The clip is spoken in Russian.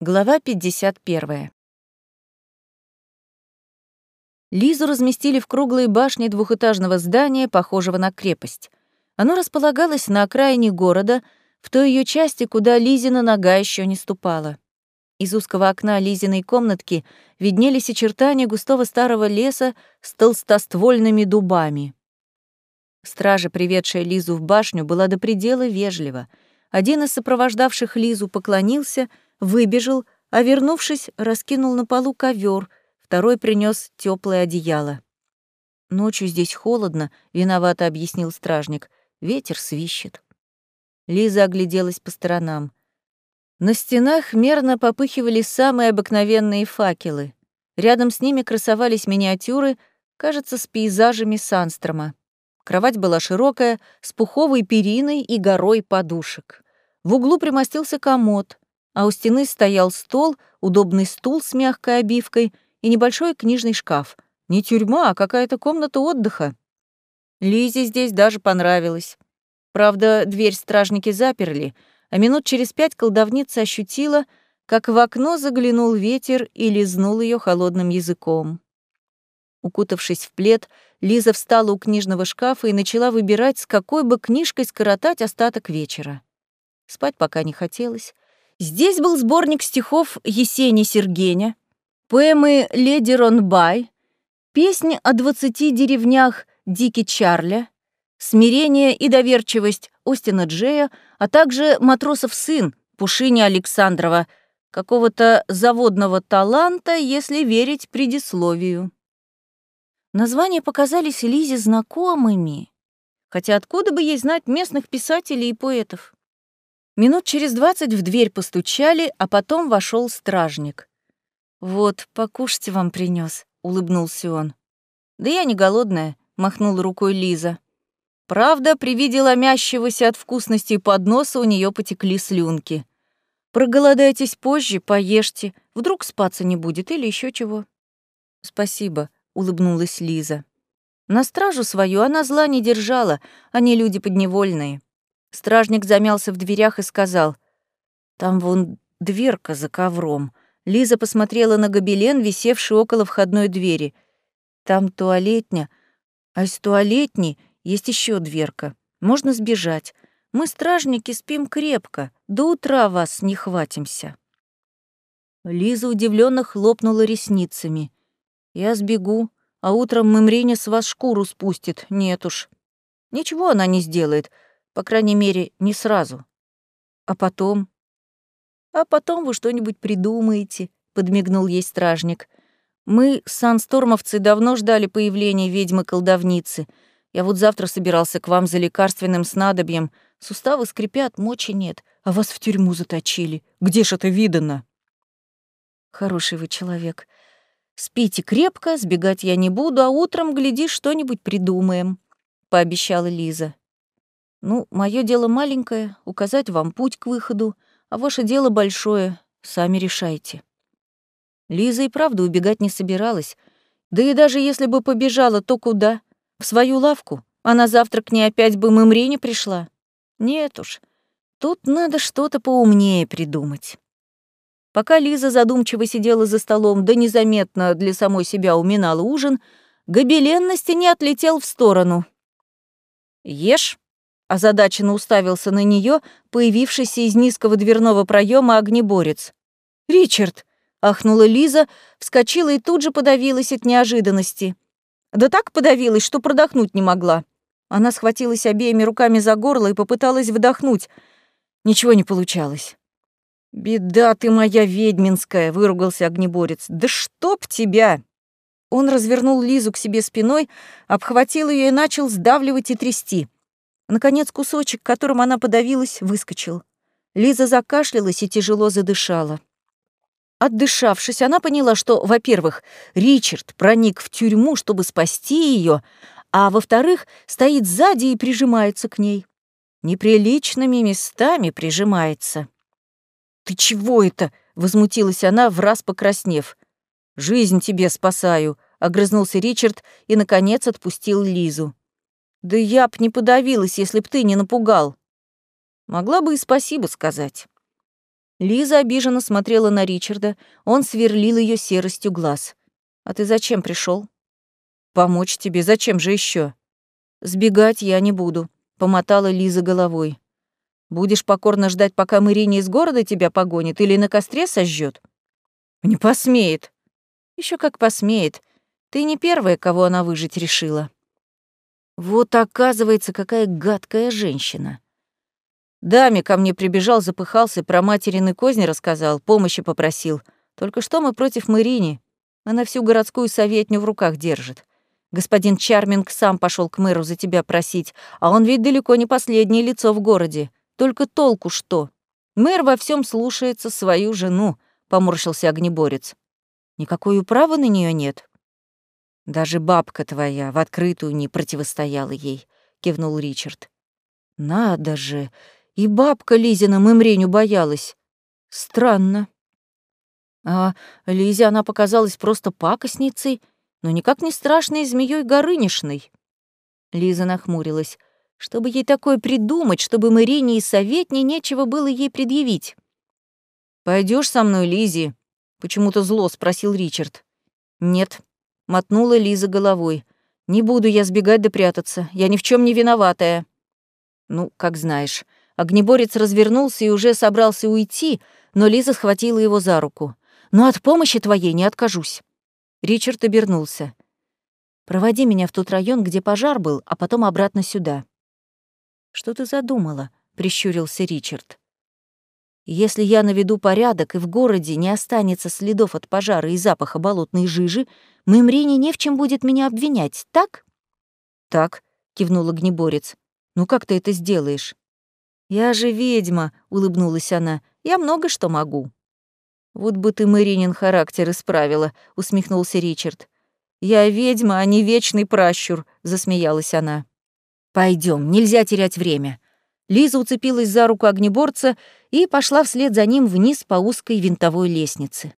Глава 51. Лизу разместили в круглой башне двухэтажного здания, похожего на крепость. Оно располагалось на окраине города, в той ее части, куда Лизина нога еще не ступала. Из узкого окна Лизиной комнатки виднелись очертания густого старого леса с толстоствольными дубами. Стража, приведшая Лизу в башню, была до предела вежлива. Один из сопровождавших Лизу поклонился — выбежал, а вернувшись, раскинул на полу ковер, второй принес теплое одеяло. «Ночью здесь холодно», — виновато объяснил стражник. «Ветер свищет». Лиза огляделась по сторонам. На стенах мерно попыхивали самые обыкновенные факелы. Рядом с ними красовались миниатюры, кажется, с пейзажами Санстрома. Кровать была широкая, с пуховой периной и горой подушек. В углу примостился комод а у стены стоял стол, удобный стул с мягкой обивкой и небольшой книжный шкаф. Не тюрьма, а какая-то комната отдыха. Лизе здесь даже понравилось. Правда, дверь стражники заперли, а минут через пять колдовница ощутила, как в окно заглянул ветер и лизнул ее холодным языком. Укутавшись в плед, Лиза встала у книжного шкафа и начала выбирать, с какой бы книжкой скоротать остаток вечера. Спать пока не хотелось, Здесь был сборник стихов Есени Сергеня, поэмы «Леди Ронбай», песни о двадцати деревнях Дики Чарля, «Смирение и доверчивость» Остина Джея, а также «Матросов сын» Пушини Александрова, какого-то заводного таланта, если верить предисловию. Названия показались Лизе знакомыми, хотя откуда бы ей знать местных писателей и поэтов? Минут через двадцать в дверь постучали, а потом вошел стражник. «Вот, покушать вам принес, улыбнулся он. «Да я не голодная», — махнула рукой Лиза. Правда, при виде ломящегося от вкусности подноса у нее потекли слюнки. «Проголодайтесь позже, поешьте. Вдруг спаться не будет или еще чего». «Спасибо», — улыбнулась Лиза. На стражу свою она зла не держала, они люди подневольные. Стражник замялся в дверях и сказал, «Там вон дверка за ковром». Лиза посмотрела на гобелен, висевший около входной двери. «Там туалетня, а из туалетни есть еще дверка. Можно сбежать. Мы, стражники, спим крепко. До утра вас не хватимся». Лиза удивленно хлопнула ресницами. «Я сбегу, а утром Мымриня с вас шкуру спустит. Нет уж. Ничего она не сделает. По крайней мере, не сразу. А потом? А потом вы что-нибудь придумаете, подмигнул ей стражник. Мы, санстормовцы, давно ждали появления ведьмы-колдовницы. Я вот завтра собирался к вам за лекарственным снадобьем. Суставы скрипят, мочи нет, а вас в тюрьму заточили. Где ж это видано? Хороший вы человек. Спите крепко, сбегать я не буду, а утром, глядишь, что-нибудь придумаем, — пообещала Лиза. Ну, мое дело маленькое — указать вам путь к выходу, а ваше дело большое — сами решайте. Лиза и правда убегать не собиралась. Да и даже если бы побежала, то куда? В свою лавку? А на завтрак не опять бы Мымре не пришла? Нет уж, тут надо что-то поумнее придумать. Пока Лиза задумчиво сидела за столом, да незаметно для самой себя уминала ужин, гобелен на стене отлетел в сторону. «Ешь», озадаченно уставился на нее, появившийся из низкого дверного проема огнеборец. «Ричард!» — ахнула Лиза, вскочила и тут же подавилась от неожиданности. Да так подавилась, что продохнуть не могла. Она схватилась обеими руками за горло и попыталась вдохнуть. Ничего не получалось. «Беда ты моя ведьминская!» — выругался огнеборец. «Да чтоб тебя!» Он развернул Лизу к себе спиной, обхватил ее и начал сдавливать и трясти. Наконец кусочек, которым она подавилась, выскочил. Лиза закашлялась и тяжело задышала. Отдышавшись, она поняла, что, во-первых, Ричард проник в тюрьму, чтобы спасти ее, а во-вторых, стоит сзади и прижимается к ней. Неприличными местами прижимается. «Ты чего это?» — возмутилась она, враз покраснев. «Жизнь тебе спасаю», — огрызнулся Ричард и, наконец, отпустил Лизу. Да я б не подавилась, если б ты не напугал. Могла бы и спасибо сказать. Лиза обиженно смотрела на Ричарда, он сверлил ее серостью глаз. «А ты зачем пришел? «Помочь тебе, зачем же еще? «Сбегать я не буду», — помотала Лиза головой. «Будешь покорно ждать, пока Марине из города тебя погонит или на костре сожжет? «Не посмеет». Еще как посмеет. Ты не первая, кого она выжить решила». Вот оказывается, какая гадкая женщина. Даме ко мне прибежал, запыхался, про материны козни рассказал, помощи попросил. Только что мы против Мэрини. Она всю городскую советню в руках держит. Господин Чарминг сам пошел к мэру за тебя просить, а он ведь далеко не последнее лицо в городе. Только толку что? Мэр во всем слушается свою жену, поморщился огнеборец. Никакой управы на нее нет. Даже бабка твоя в открытую не противостояла ей, кивнул Ричард. Надо же, и бабка Лизина мымреню боялась. Странно. А Лизе она показалась просто пакостницей, но никак не страшной змеей Горынишной. Лиза нахмурилась. Чтобы ей такое придумать, чтобы Марине и Советне нечего было ей предъявить. Пойдешь со мной, Лизи? почему-то зло спросил Ричард. Нет, мотнула Лиза головой. Не буду я сбегать да прятаться. Я ни в чем не виноватая. Ну, как знаешь. Огнеборец развернулся и уже собрался уйти, но Лиза схватила его за руку. «Но от помощи твоей не откажусь». Ричард обернулся. «Проводи меня в тот район, где пожар был, а потом обратно сюда». «Что ты задумала?» — прищурился Ричард. «Если я наведу порядок, и в городе не останется следов от пожара и запаха болотной жижи, Мымрине не в чем будет меня обвинять, так?» «Так», — кивнул огнеборец. «Ну как ты это сделаешь?» «Я же ведьма», — улыбнулась она. «Я много что могу». «Вот бы ты Мэринин характер исправила», — усмехнулся Ричард. «Я ведьма, а не вечный пращур», — засмеялась она. Пойдем, нельзя терять время». Лиза уцепилась за руку огнеборца и пошла вслед за ним вниз по узкой винтовой лестнице.